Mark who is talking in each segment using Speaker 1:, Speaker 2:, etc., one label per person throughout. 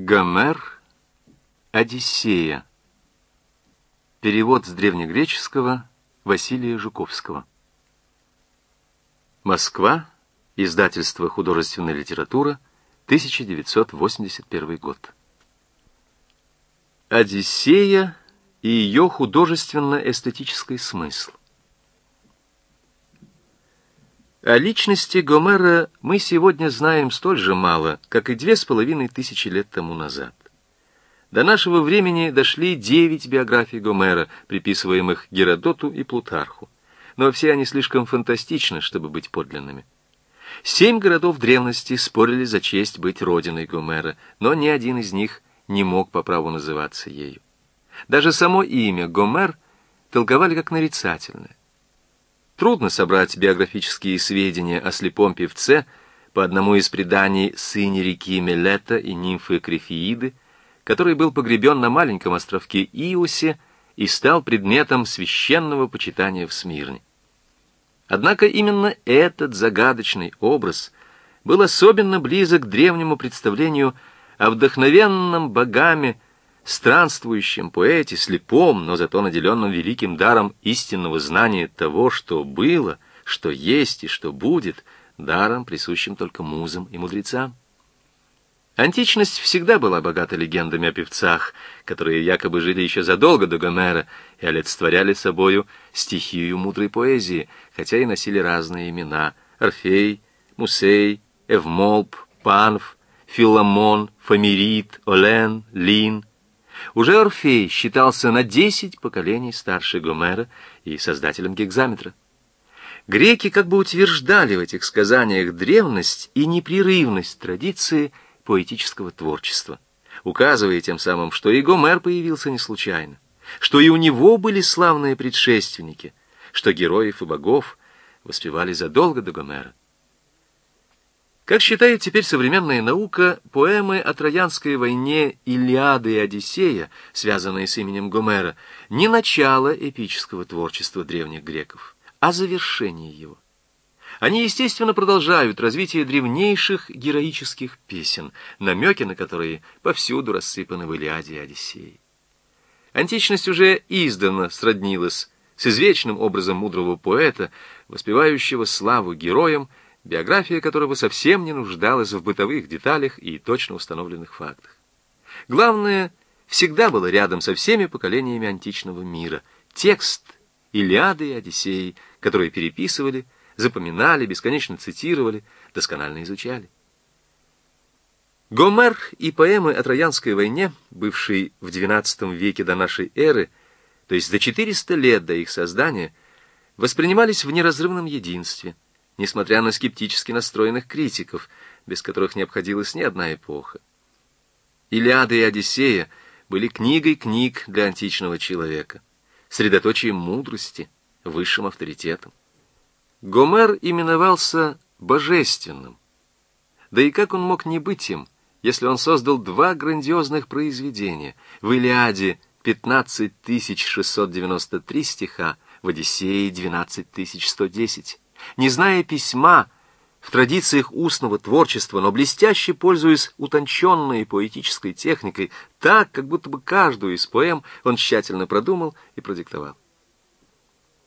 Speaker 1: Гомер, Одиссея. Перевод с древнегреческого Василия Жуковского. Москва. Издательство «Художественная литература», 1981 год. Одиссея и ее художественно-эстетический смысл. О личности Гомера мы сегодня знаем столь же мало, как и две с половиной тысячи лет тому назад. До нашего времени дошли девять биографий Гомера, приписываемых Геродоту и Плутарху. Но все они слишком фантастичны, чтобы быть подлинными. Семь городов древности спорили за честь быть родиной Гомера, но ни один из них не мог по праву называться ею. Даже само имя Гомер толковали как нарицательное. Трудно собрать биографические сведения о слепом певце по одному из преданий сыне реки Мелета и нимфы Крифеиды, который был погребен на маленьком островке Иусе и стал предметом священного почитания в Смирне. Однако именно этот загадочный образ был особенно близок к древнему представлению о вдохновенном богами странствующем поэте, слепом, но зато наделенном великим даром истинного знания того, что было, что есть и что будет, даром, присущим только музам и мудрецам. Античность всегда была богата легендами о певцах, которые якобы жили еще задолго до Гомера и олицетворяли собою стихию мудрой поэзии, хотя и носили разные имена — Орфей, Мусей, Эвмолп, Панф, Филамон, Фомирит, Олен, Лин, уже Орфей считался на десять поколений старше Гомера и создателем гекзаметра. Греки как бы утверждали в этих сказаниях древность и непрерывность традиции поэтического творчества, указывая тем самым, что и Гомер появился не случайно, что и у него были славные предшественники, что героев и богов воспевали задолго до Гомера. Как считает теперь современная наука, поэмы о Троянской войне «Илиада» и «Одиссея», связанные с именем Гомера, не начало эпического творчества древних греков, а завершение его. Они, естественно, продолжают развитие древнейших героических песен, намеки на которые повсюду рассыпаны в «Илиаде» и «Одиссее». Античность уже издавна сроднилась с извечным образом мудрого поэта, воспевающего славу героям, биография которого совсем не нуждалась в бытовых деталях и точно установленных фактах. Главное, всегда было рядом со всеми поколениями античного мира текст Илиады и Одиссеи, которые переписывали, запоминали, бесконечно цитировали, досконально изучали. Гомер и поэмы о Троянской войне, бывшей в XII веке до нашей эры, то есть за 400 лет до их создания, воспринимались в неразрывном единстве – несмотря на скептически настроенных критиков, без которых не обходилась ни одна эпоха. Илиада и Одиссея были книгой книг для античного человека, средоточием мудрости, высшим авторитетом. Гомер именовался божественным. Да и как он мог не быть им, если он создал два грандиозных произведения в Илиаде 15693 стиха, в Одиссее 12110 не зная письма, в традициях устного творчества, но блестяще пользуясь утонченной поэтической техникой, так, как будто бы каждую из поэм он тщательно продумал и продиктовал.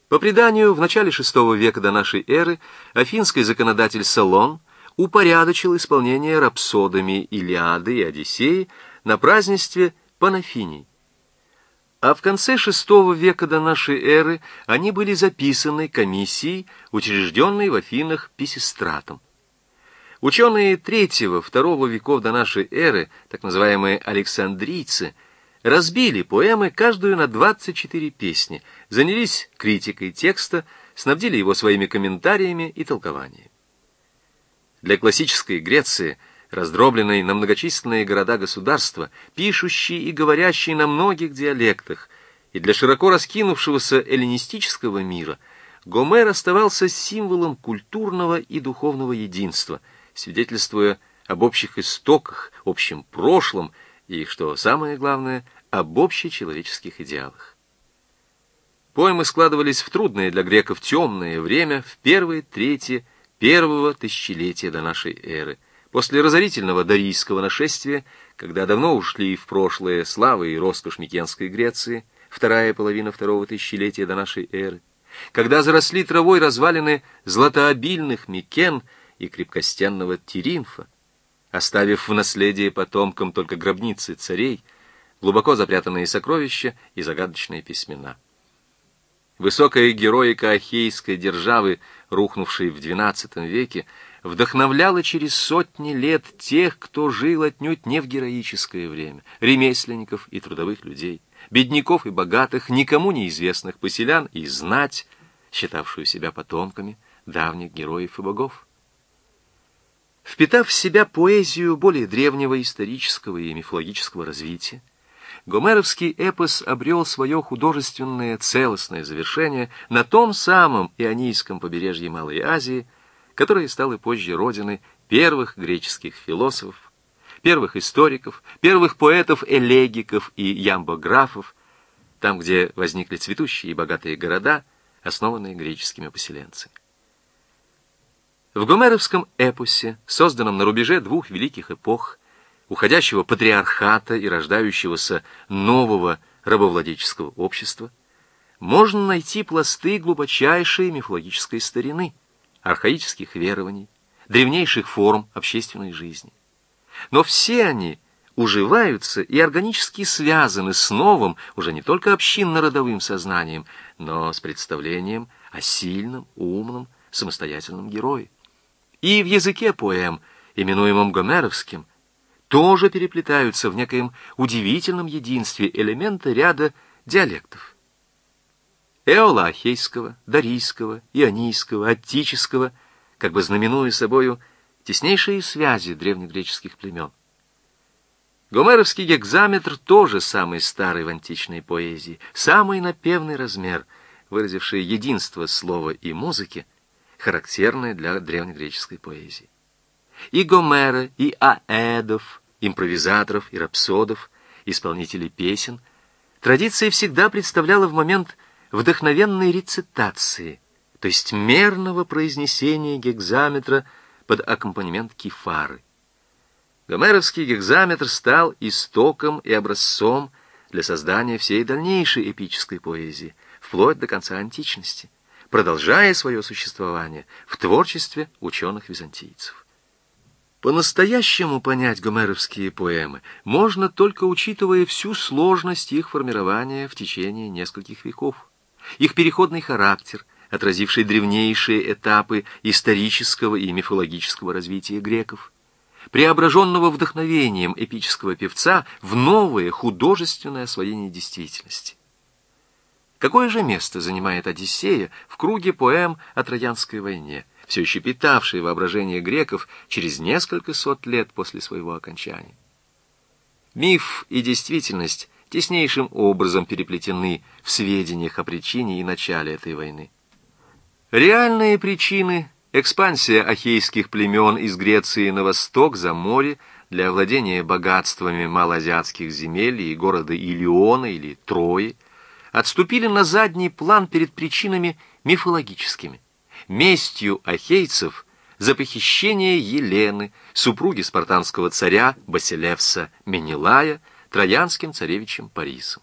Speaker 1: По преданию, в начале VI века до нашей эры афинский законодатель Салон упорядочил исполнение рапсодами Илиады и Одиссеи на празднестве Панафиний. А в конце VI века до нашей эры они были записаны комиссией, учрежденной в Афинах Писистратом. Ученые III-II веков до нашей эры, так называемые Александрийцы, разбили поэмы каждую на 24 песни, занялись критикой текста, снабдили его своими комментариями и толкованиями. Для классической Греции – раздробленный на многочисленные города-государства, пишущий и говорящий на многих диалектах, и для широко раскинувшегося эллинистического мира Гомер оставался символом культурного и духовного единства, свидетельствуя об общих истоках, общем прошлом и, что самое главное, об общечеловеческих идеалах. Поэмы складывались в трудное для греков темное время в первые трети первого тысячелетия до нашей эры – После разорительного дарийского нашествия, когда давно ушли в прошлое славы и роскошь Микенской Греции, вторая половина второго тысячелетия до нашей эры, когда заросли травой развалины златообильных Микен и крепкостенного Тиринфа, оставив в наследие потомкам только гробницы царей, глубоко запрятанные сокровища и загадочные письмена. Высокая героика Ахейской державы, рухнувшей в XII веке, вдохновляла через сотни лет тех, кто жил отнюдь не в героическое время, ремесленников и трудовых людей, бедняков и богатых, никому неизвестных поселян и знать, считавшую себя потомками давних героев и богов. Впитав в себя поэзию более древнего исторического и мифологического развития, гомеровский эпос обрел свое художественное целостное завершение на том самом ионийском побережье Малой Азии, которое стало позже родиной первых греческих философов, первых историков, первых поэтов-элегиков и ямбографов, там, где возникли цветущие и богатые города, основанные греческими поселенцами. В гомеровском эпосе, созданном на рубеже двух великих эпох, уходящего патриархата и рождающегося нового рабовладельческого общества, можно найти пласты глубочайшей мифологической старины, архаических верований, древнейших форм общественной жизни. Но все они уживаются и органически связаны с новым, уже не только общинно-родовым сознанием, но с представлением о сильном, умном, самостоятельном герое. И в языке поэм, именуемом гомеровским, тоже переплетаются в некоем удивительном единстве элементы ряда диалектов. Эолахейского, дарийского, ионийского, аттического, как бы знаменуя собою теснейшие связи древнегреческих племен. Гомеровский гекзаметр тоже самый старый в античной поэзии, самый напевный размер, выразивший единство слова и музыки, характерное для древнегреческой поэзии. И Гомера, и Аэдов, импровизаторов и рапсодов, исполнителей песен, традиция всегда представляла в момент вдохновенной рецитации, то есть мерного произнесения гекзаметра под аккомпанемент кефары. Гомеровский гекзаметр стал истоком и образцом для создания всей дальнейшей эпической поэзии, вплоть до конца античности, продолжая свое существование в творчестве ученых-византийцев. По-настоящему понять гомеровские поэмы можно только учитывая всю сложность их формирования в течение нескольких веков, их переходный характер, отразивший древнейшие этапы исторического и мифологического развития греков, преображенного вдохновением эпического певца в новое художественное освоение действительности. Какое же место занимает Одиссея в круге поэм о Троянской войне – все еще питавшие воображение греков через несколько сот лет после своего окончания. Миф и действительность теснейшим образом переплетены в сведениях о причине и начале этой войны. Реальные причины – экспансия ахейских племен из Греции на восток за море для овладения богатствами малоазиатских земель и города Илиона или Трои – отступили на задний план перед причинами мифологическими – местью ахейцев за похищение Елены, супруги спартанского царя Басилевса Менелая, троянским царевичем Парисом.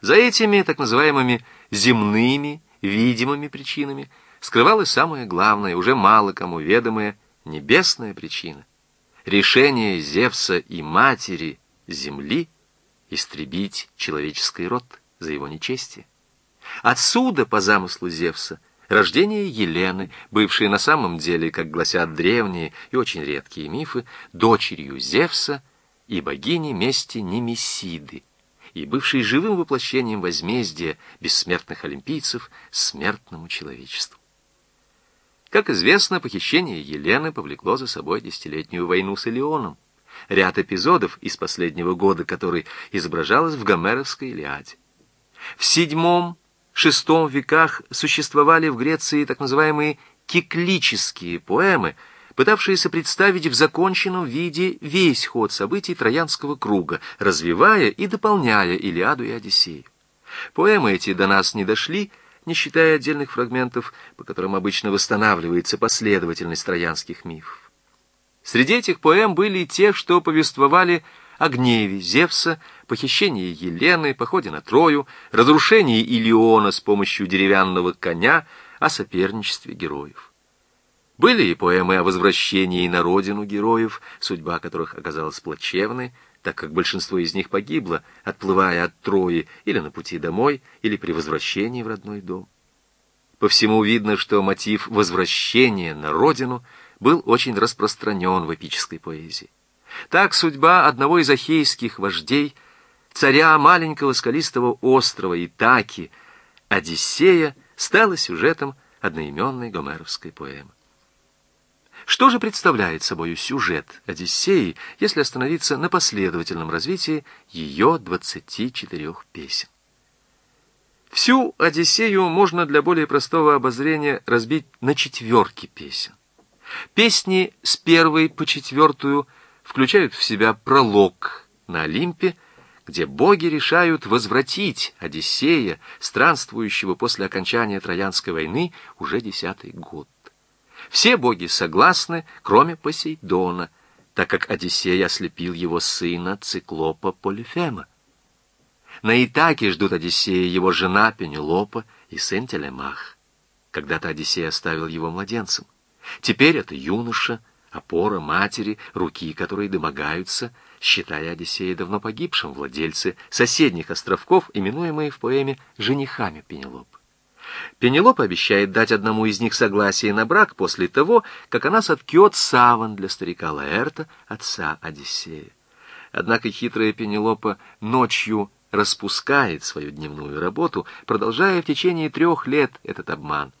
Speaker 1: За этими так называемыми земными, видимыми причинами скрывалась самая главная, уже мало кому ведомая, небесная причина. Решение Зевса и матери земли истребить человеческий род за его нечестие. Отсюда, по замыслу Зевса, Рождение Елены, бывшей на самом деле, как гласят древние и очень редкие мифы, дочерью Зевса и богини мести Немесиды, и бывшей живым воплощением возмездия бессмертных олимпийцев смертному человечеству. Как известно, похищение Елены повлекло за собой десятилетнюю войну с Элеоном, ряд эпизодов из последнего года, который изображалось в Гомеровской Илиаде. В седьмом VI веках существовали в Греции так называемые киклические поэмы, пытавшиеся представить в законченном виде весь ход событий Троянского круга, развивая и дополняя Илиаду и Одиссею. Поэмы эти до нас не дошли, не считая отдельных фрагментов, по которым обычно восстанавливается последовательность троянских мифов. Среди этих поэм были те, что повествовали о гневе Зевса, похищении Елены, походе на Трою, разрушении Илиона с помощью деревянного коня, о соперничестве героев. Были и поэмы о возвращении на родину героев, судьба которых оказалась плачевной, так как большинство из них погибло, отплывая от Трои или на пути домой, или при возвращении в родной дом. По всему видно, что мотив возвращения на родину был очень распространен в эпической поэзии. Так судьба одного из ахейских вождей, царя маленького скалистого острова Итаки, Одиссея, стала сюжетом одноименной гомеровской поэмы. Что же представляет собой сюжет Одиссеи, если остановиться на последовательном развитии ее 24 песен? Всю Одиссею можно для более простого обозрения разбить на четверки песен. Песни с первой по четвертую включают в себя пролог на Олимпе, где боги решают возвратить Одиссея, странствующего после окончания Троянской войны, уже десятый год. Все боги согласны, кроме Посейдона, так как Одиссей ослепил его сына, циклопа Полифема. На Итаке ждут Одиссея его жена Пенелопа и сын Телемах. Когда-то Одиссей оставил его младенцем. Теперь это юноша, опора матери, руки которой домогаются, считая Одиссея давно погибшим, владельцы соседних островков, именуемые в поэме женихами Пенелопы. Пенелопа обещает дать одному из них согласие на брак после того, как она соткет саван для старика Лаэрта, отца Одиссея. Однако хитрая Пенелопа ночью распускает свою дневную работу, продолжая в течение трех лет этот обман.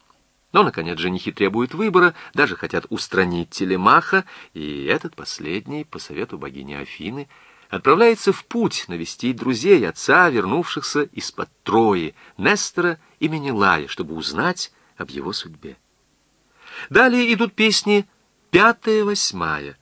Speaker 1: Но, наконец, женихи требуют выбора, даже хотят устранить Телемаха, и этот последний, по совету богини Афины, отправляется в путь навестить друзей отца, вернувшихся из-под Трои, Нестора и Менелая, чтобы узнать об его судьбе. Далее идут песни пятая-восьмая.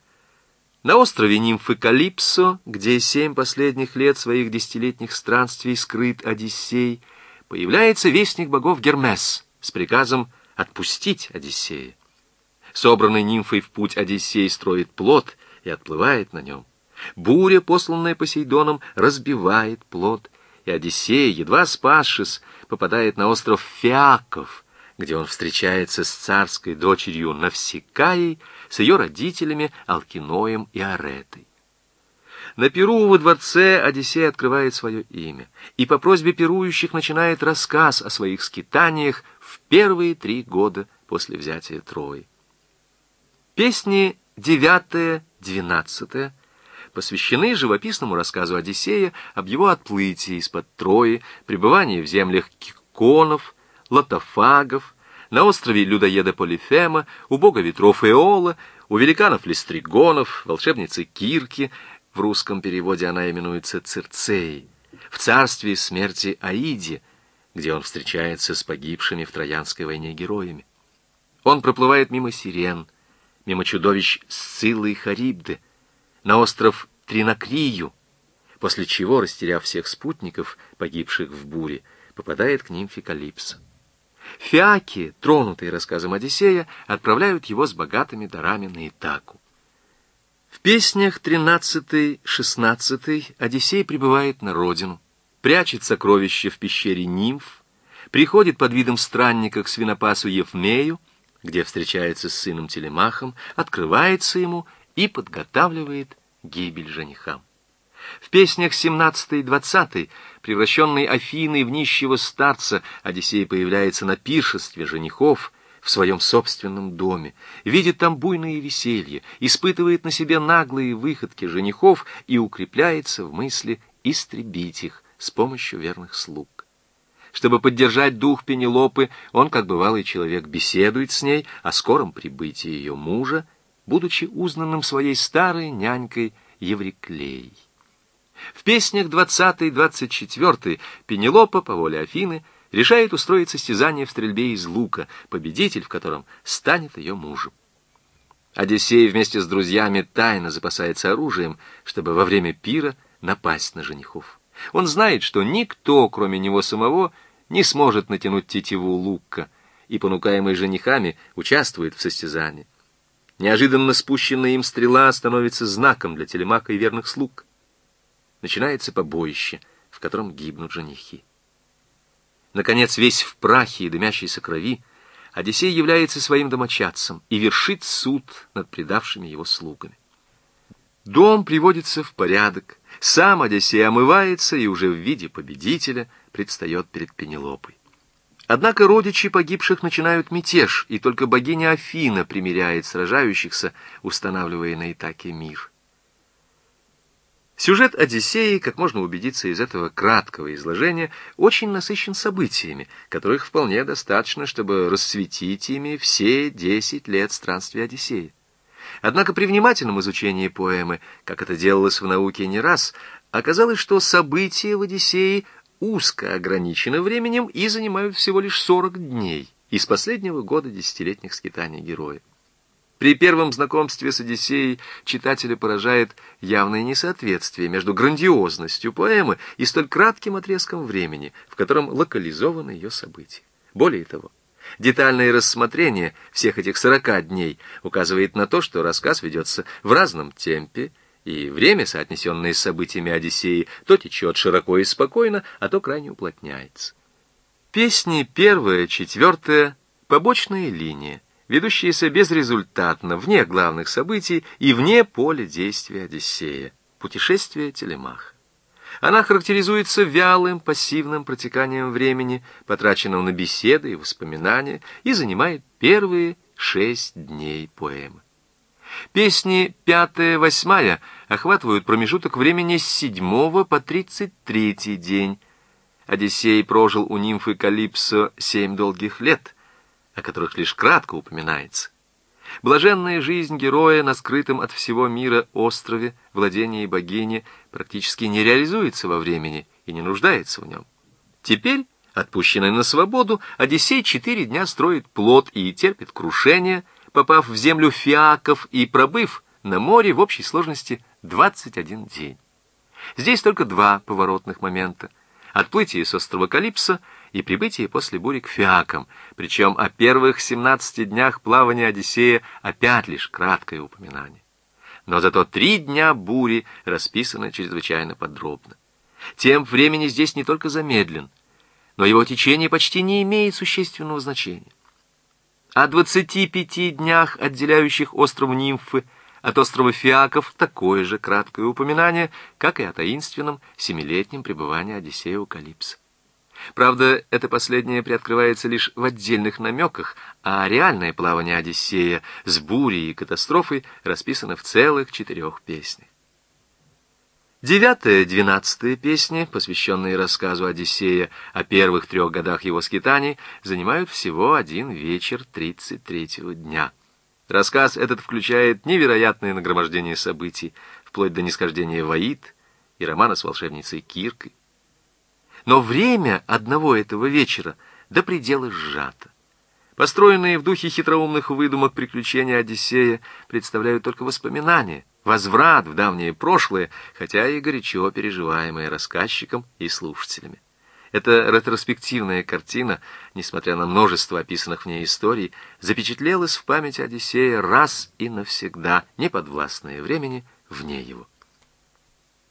Speaker 1: На острове нимфы Калипсо, где семь последних лет своих десятилетних странствий скрыт Одиссей, появляется вестник богов Гермес с приказом отпустить Одиссея. Собранный нимфой в путь Одиссей строит плод и отплывает на нем. Буря, посланная Посейдоном, разбивает плод, и Одиссей, едва спасшись, попадает на остров Фиаков, где он встречается с царской дочерью Навсекаей, с ее родителями Алкиноем и Аретой. На Перу во дворце Одиссей открывает свое имя, и по просьбе пирующих начинает рассказ о своих скитаниях в первые три года после взятия Трои. Песни девятая, двенадцатая посвящены живописному рассказу Одиссея об его отплытии из-под Трои, пребывании в землях киконов, лотофагов, на острове людоеда Полифема, у бога ветров Эола, у великанов Листригонов, волшебницы Кирки, в русском переводе она именуется Цирцеей, в царстве смерти Аиде, где он встречается с погибшими в Троянской войне героями. Он проплывает мимо сирен, мимо чудовищ Сциллы и Харибды, на остров Тринакрию, после чего, растеряв всех спутников, погибших в буре, попадает к нимфе Калипсо. Фиаки, тронутые рассказом Одиссея, отправляют его с богатыми дарами на Итаку. В песнях 13-16 Одиссей прибывает на родину, прячет сокровища в пещере нимф, приходит под видом странника к свинопасу Евмею, где встречается с сыном Телемахом, открывается ему и подготавливает гибель женихам. В песнях 17 и 20 превращенный Афиной в нищего старца, Одиссей появляется на пиршестве женихов в своем собственном доме, видит там буйные веселье, испытывает на себе наглые выходки женихов и укрепляется в мысли истребить их с помощью верных слуг. Чтобы поддержать дух Пенелопы, он, как бывалый человек, беседует с ней о скором прибытии ее мужа будучи узнанным своей старой нянькой Евриклей. В песнях 20-24 Пенелопа по воле Афины решает устроить состязание в стрельбе из лука, победитель в котором станет ее мужем. Одиссей вместе с друзьями тайно запасается оружием, чтобы во время пира напасть на женихов. Он знает, что никто, кроме него самого, не сможет натянуть тетиву лука, и, понукаемый женихами, участвует в состязании. Неожиданно спущенная им стрела становится знаком для телемака и верных слуг. Начинается побоище, в котором гибнут женихи. Наконец, весь в прахе и дымящейся крови, Одиссей является своим домочадцем и вершит суд над предавшими его слугами. Дом приводится в порядок, сам Одиссей омывается и уже в виде победителя предстает перед Пенелопой. Однако родичи погибших начинают мятеж, и только богиня Афина примиряет сражающихся, устанавливая на Итаке мир. Сюжет Одиссеи, как можно убедиться из этого краткого изложения, очень насыщен событиями, которых вполне достаточно, чтобы рассветить ими все десять лет странствия Одиссея. Однако при внимательном изучении поэмы, как это делалось в науке не раз, оказалось, что события в Одиссее узко ограничены временем и занимают всего лишь 40 дней из последнего года десятилетних скитаний героя. При первом знакомстве с Одиссеей читателя поражает явное несоответствие между грандиозностью поэмы и столь кратким отрезком времени, в котором локализованы ее события. Более того, детальное рассмотрение всех этих сорока дней указывает на то, что рассказ ведется в разном темпе, и время, соотнесенное с событиями Одиссеи, то течет широко и спокойно, а то крайне уплотняется. Песни первая, четвертая, побочная линия — ведущиеся безрезультатно, вне главных событий и вне поля действия Одиссея, путешествие Телемаха. Она характеризуется вялым, пассивным протеканием времени, потраченным на беседы и воспоминания, и занимает первые шесть дней поэмы. Песни пятая, восьмая охватывают промежуток времени с седьмого по тридцать третий день. Одиссей прожил у нимфы Калипсо семь долгих лет — о которых лишь кратко упоминается. Блаженная жизнь героя на скрытом от всего мира острове, владении богини, практически не реализуется во времени и не нуждается в нем. Теперь, отпущенный на свободу, Одиссей четыре дня строит плод и терпит крушение, попав в землю фиаков и пробыв на море в общей сложности 21 день. Здесь только два поворотных момента. Отплытие с острова Калипсо и прибытие после бури к Фиакам, причем о первых 17 днях плавания Одиссея опять лишь краткое упоминание. Но зато три дня бури расписаны чрезвычайно подробно. Темп времени здесь не только замедлен, но его течение почти не имеет существенного значения. О 25 днях, отделяющих остров Нимфы от острова Фиаков, такое же краткое упоминание, как и о таинственном семилетнем пребывании Одиссея у Калипса. Правда, это последнее приоткрывается лишь в отдельных намеках, а реальное плавание Одиссея с бурей и катастрофой расписано в целых четырех песнях. Девятая, двенадцатая песни, посвященные рассказу Одиссея о первых трех годах его скитаний, занимают всего один вечер тридцать третьего дня. Рассказ этот включает невероятное нагромождение событий, вплоть до нисхождения Ваид и романа с волшебницей Киркой. Но время одного этого вечера до предела сжато. Построенные в духе хитроумных выдумок приключения Одиссея представляют только воспоминания, возврат в давнее прошлое, хотя и горячо переживаемое рассказчиком и слушателями. Эта ретроспективная картина, несмотря на множество описанных в ней историй, запечатлелась в памяти Одиссея раз и навсегда, неподвластное времени, вне его.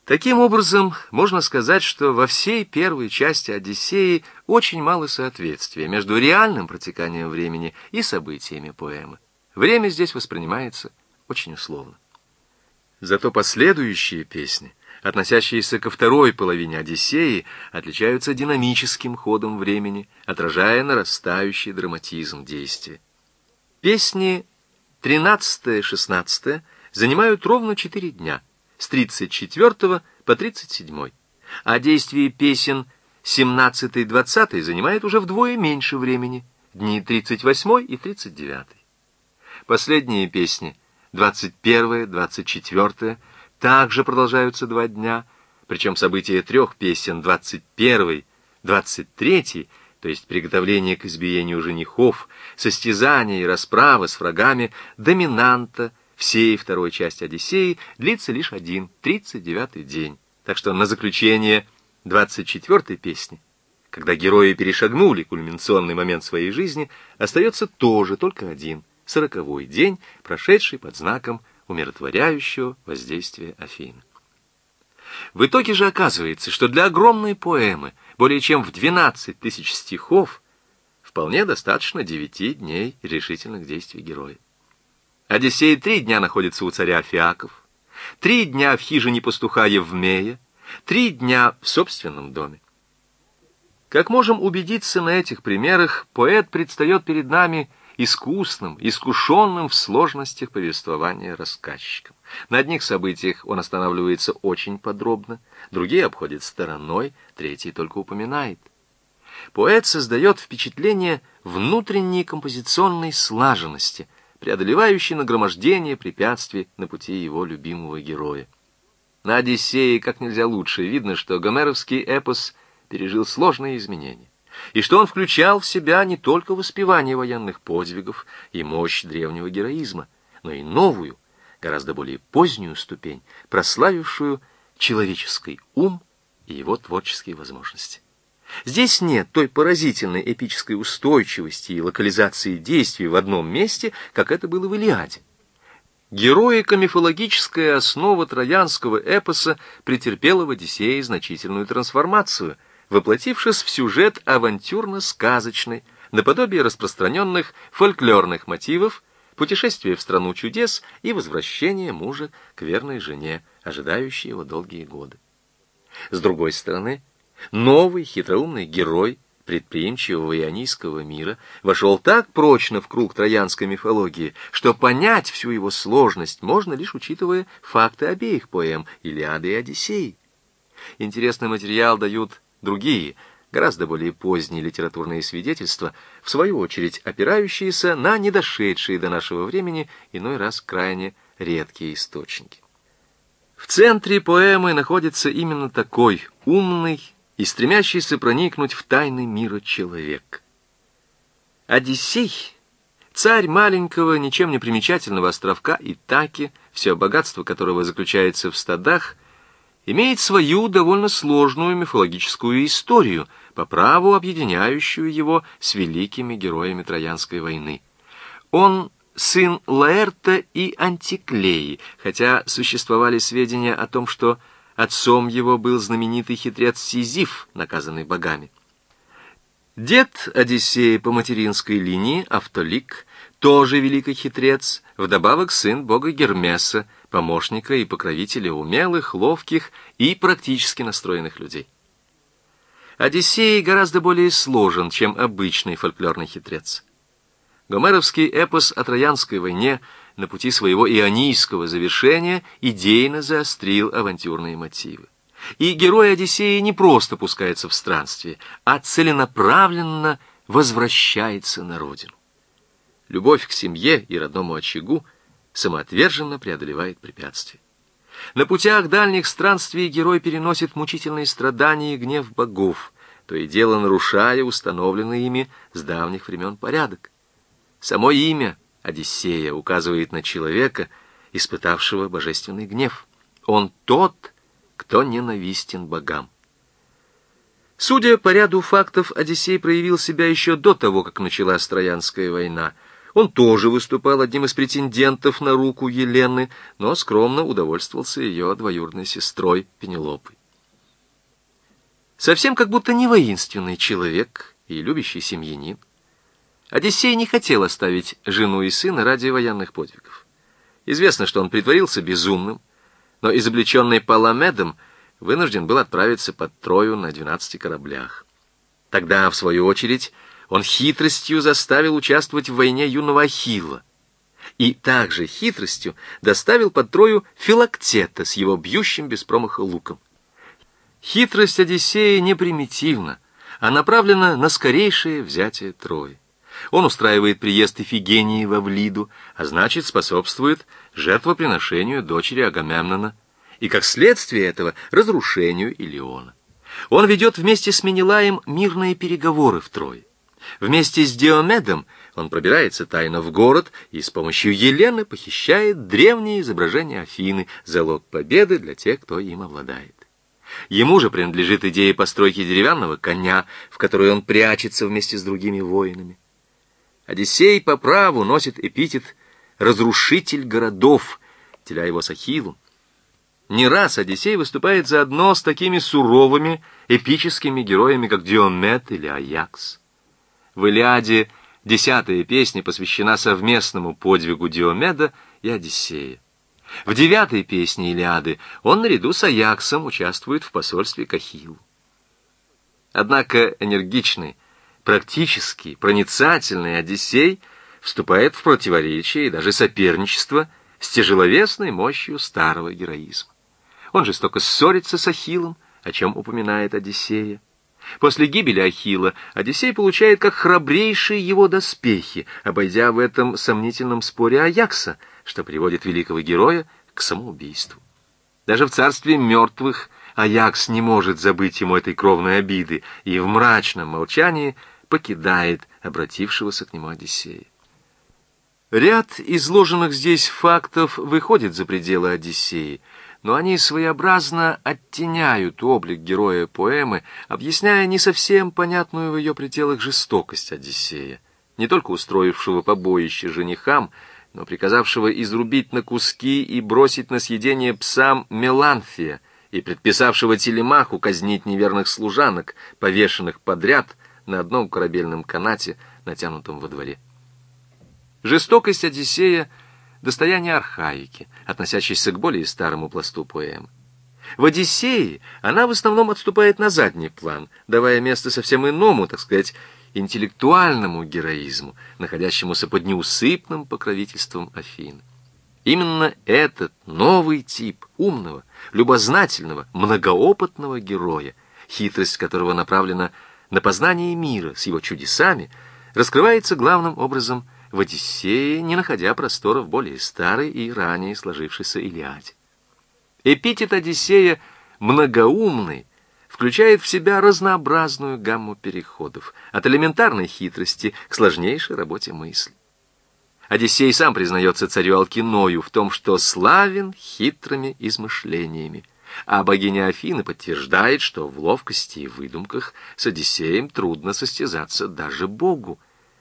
Speaker 1: Таким образом, можно сказать, что во всей первой части «Одиссеи» очень мало соответствия между реальным протеканием времени и событиями поэмы. Время здесь воспринимается очень условно. Зато последующие песни, относящиеся ко второй половине «Одиссеи», отличаются динамическим ходом времени, отражая нарастающий драматизм действия. Песни 13-16 занимают ровно четыре дня – с 34 по 37, а действие песен 17-20 занимает уже вдвое меньше времени, дни 38 и 39. Последние песни, 21-24, также продолжаются два дня, причем события трех песен, 21 23 то есть приготовление к избиению женихов, состязание и расправа с врагами, доминанта, всей второй части Одиссеи длится лишь один, 39-й день. Так что на заключение 24-й песни, когда герои перешагнули кульминационный момент своей жизни, остается тоже только один, сороковой день, прошедший под знаком умиротворяющего воздействия Афин. В итоге же оказывается, что для огромной поэмы, более чем в 12 тысяч стихов, вполне достаточно девяти дней решительных действий героя. Одиссей три дня находится у царя Фиаков, три дня в хижине пастуха Евмея, три дня в собственном доме. Как можем убедиться на этих примерах, поэт предстает перед нами искусным, искушенным в сложностях повествования рассказчиком. На одних событиях он останавливается очень подробно, другие обходит стороной, третий только упоминает. Поэт создает впечатление внутренней композиционной слаженности, преодолевающей нагромождение препятствий на пути его любимого героя. На «Одиссее» как нельзя лучше видно, что гомеровский эпос пережил сложные изменения, и что он включал в себя не только воспевание военных подвигов и мощь древнего героизма, но и новую, гораздо более позднюю ступень, прославившую человеческий ум и его творческие возможности. Здесь нет той поразительной эпической устойчивости и локализации действий в одном месте, как это было в Илиаде. Героико-мифологическая основа троянского эпоса претерпела в Одиссее значительную трансформацию – воплотившись в сюжет авантюрно-сказочный, наподобие распространенных фольклорных мотивов, путешествие в страну чудес и возвращение мужа к верной жене, ожидающей его долгие годы. С другой стороны, новый хитроумный герой предприимчивого ионийского мира вошел так прочно в круг троянской мифологии, что понять всю его сложность можно лишь учитывая факты обеих поэм «Илиады» и «Одиссей». Интересный материал дают Другие, гораздо более поздние литературные свидетельства, в свою очередь опирающиеся на недошедшие до нашего времени иной раз крайне редкие источники. В центре поэмы находится именно такой умный и стремящийся проникнуть в тайны мира человек. Одиссей, царь маленького, ничем не примечательного островка Итаки, все богатство которого заключается в стадах, имеет свою довольно сложную мифологическую историю, по праву объединяющую его с великими героями Троянской войны. Он сын Лаэрта и Антиклеи, хотя существовали сведения о том, что отцом его был знаменитый хитрец Сизиф, наказанный богами. Дед Одиссея по материнской линии, Автолик, тоже великий хитрец, вдобавок сын бога Гермеса, помощника и покровителя умелых, ловких и практически настроенных людей. Одиссей гораздо более сложен, чем обычный фольклорный хитрец. Гомеровский эпос о Троянской войне на пути своего ионийского завершения идейно заострил авантюрные мотивы. И герой Одиссея не просто пускается в странствие, а целенаправленно возвращается на родину. Любовь к семье и родному очагу самоотверженно преодолевает препятствия. На путях дальних странствий герой переносит мучительные страдания и гнев богов, то и дело нарушая установленный ими с давних времен порядок. Само имя Одиссея указывает на человека, испытавшего божественный гнев. Он тот, кто ненавистен богам. Судя по ряду фактов, Одиссей проявил себя еще до того, как началась Троянская война — он тоже выступал одним из претендентов на руку Елены, но скромно удовольствовался ее двоюродной сестрой Пенелопой. Совсем как будто не воинственный человек и любящий семьянин, Одиссей не хотел оставить жену и сына ради военных подвигов. Известно, что он притворился безумным, но изобличенный Паламедом вынужден был отправиться под Трою на двенадцати кораблях. Тогда, в свою очередь, он хитростью заставил участвовать в войне юного Ахилла. И также хитростью доставил под Трою Филактета с его бьющим без промаха луком. Хитрость Одиссея не примитивна, а направлена на скорейшее взятие Трои. Он устраивает приезд Ифигении во Влиду, а значит способствует жертвоприношению дочери Агамемнона и, как следствие этого, разрушению Илиона. Он ведет вместе с Менелаем мирные переговоры в Трое. Вместе с Диомедом он пробирается тайно в город и с помощью Елены похищает древние изображения Афины, залог победы для тех, кто им обладает. Ему же принадлежит идея постройки деревянного коня, в которой он прячется вместе с другими воинами. Одиссей по праву носит эпитет «разрушитель городов», теля его с Ахиллом. Не раз Одиссей выступает заодно с такими суровыми, эпическими героями, как Диомет или Аякс. В Илиаде десятая песня посвящена совместному подвигу Диомеда и Одиссея. В девятой песне Илиады он наряду с Аяксом участвует в посольстве к Ахиллу. Однако энергичный, практический, проницательный Одиссей вступает в противоречие и даже соперничество с тяжеловесной мощью старого героизма. Он жестоко ссорится с Ахиллом, о чем упоминает Одиссея. После гибели Ахилла Одиссей получает как храбрейшие его доспехи, обойдя в этом сомнительном споре Аякса, что приводит великого героя к самоубийству. Даже в царстве мертвых Аякс не может забыть ему этой кровной обиды и в мрачном молчании покидает обратившегося к нему Одиссея. Ряд изложенных здесь фактов выходит за пределы Одиссеи, но они своеобразно оттеняют облик героя поэмы, объясняя не совсем понятную в ее пределах жестокость Одиссея, не только устроившего побоище женихам, но приказавшего изрубить на куски и бросить на съедение псам Меланфия и предписавшего Телемаху казнить неверных служанок, повешенных подряд на одном корабельном канате, натянутом во дворе. Жестокость Одиссея — достояние архаики, относящейся к более старому пласту поэмы. В «Одиссее» она в основном отступает на задний план, давая место совсем иному, так сказать, интеллектуальному героизму, находящемуся под неусыпным покровительством Афин. Именно этот новый тип умного, любознательного, многоопытного героя, хитрость которого направлена на познание мира с его чудесами, раскрывается главным образом – в Одиссее, не находя просторов более старой и ранее сложившейся Илиаде. Эпитет Одиссея «многоумный» включает в себя разнообразную гамму переходов, от элементарной хитрости к сложнейшей работе мысли. Одиссей сам признается царю Алкиною в том, что славен хитрыми измышлениями, а богиня Афина подтверждает, что в ловкости и выдумках с Одиссеем трудно состязаться даже Богу –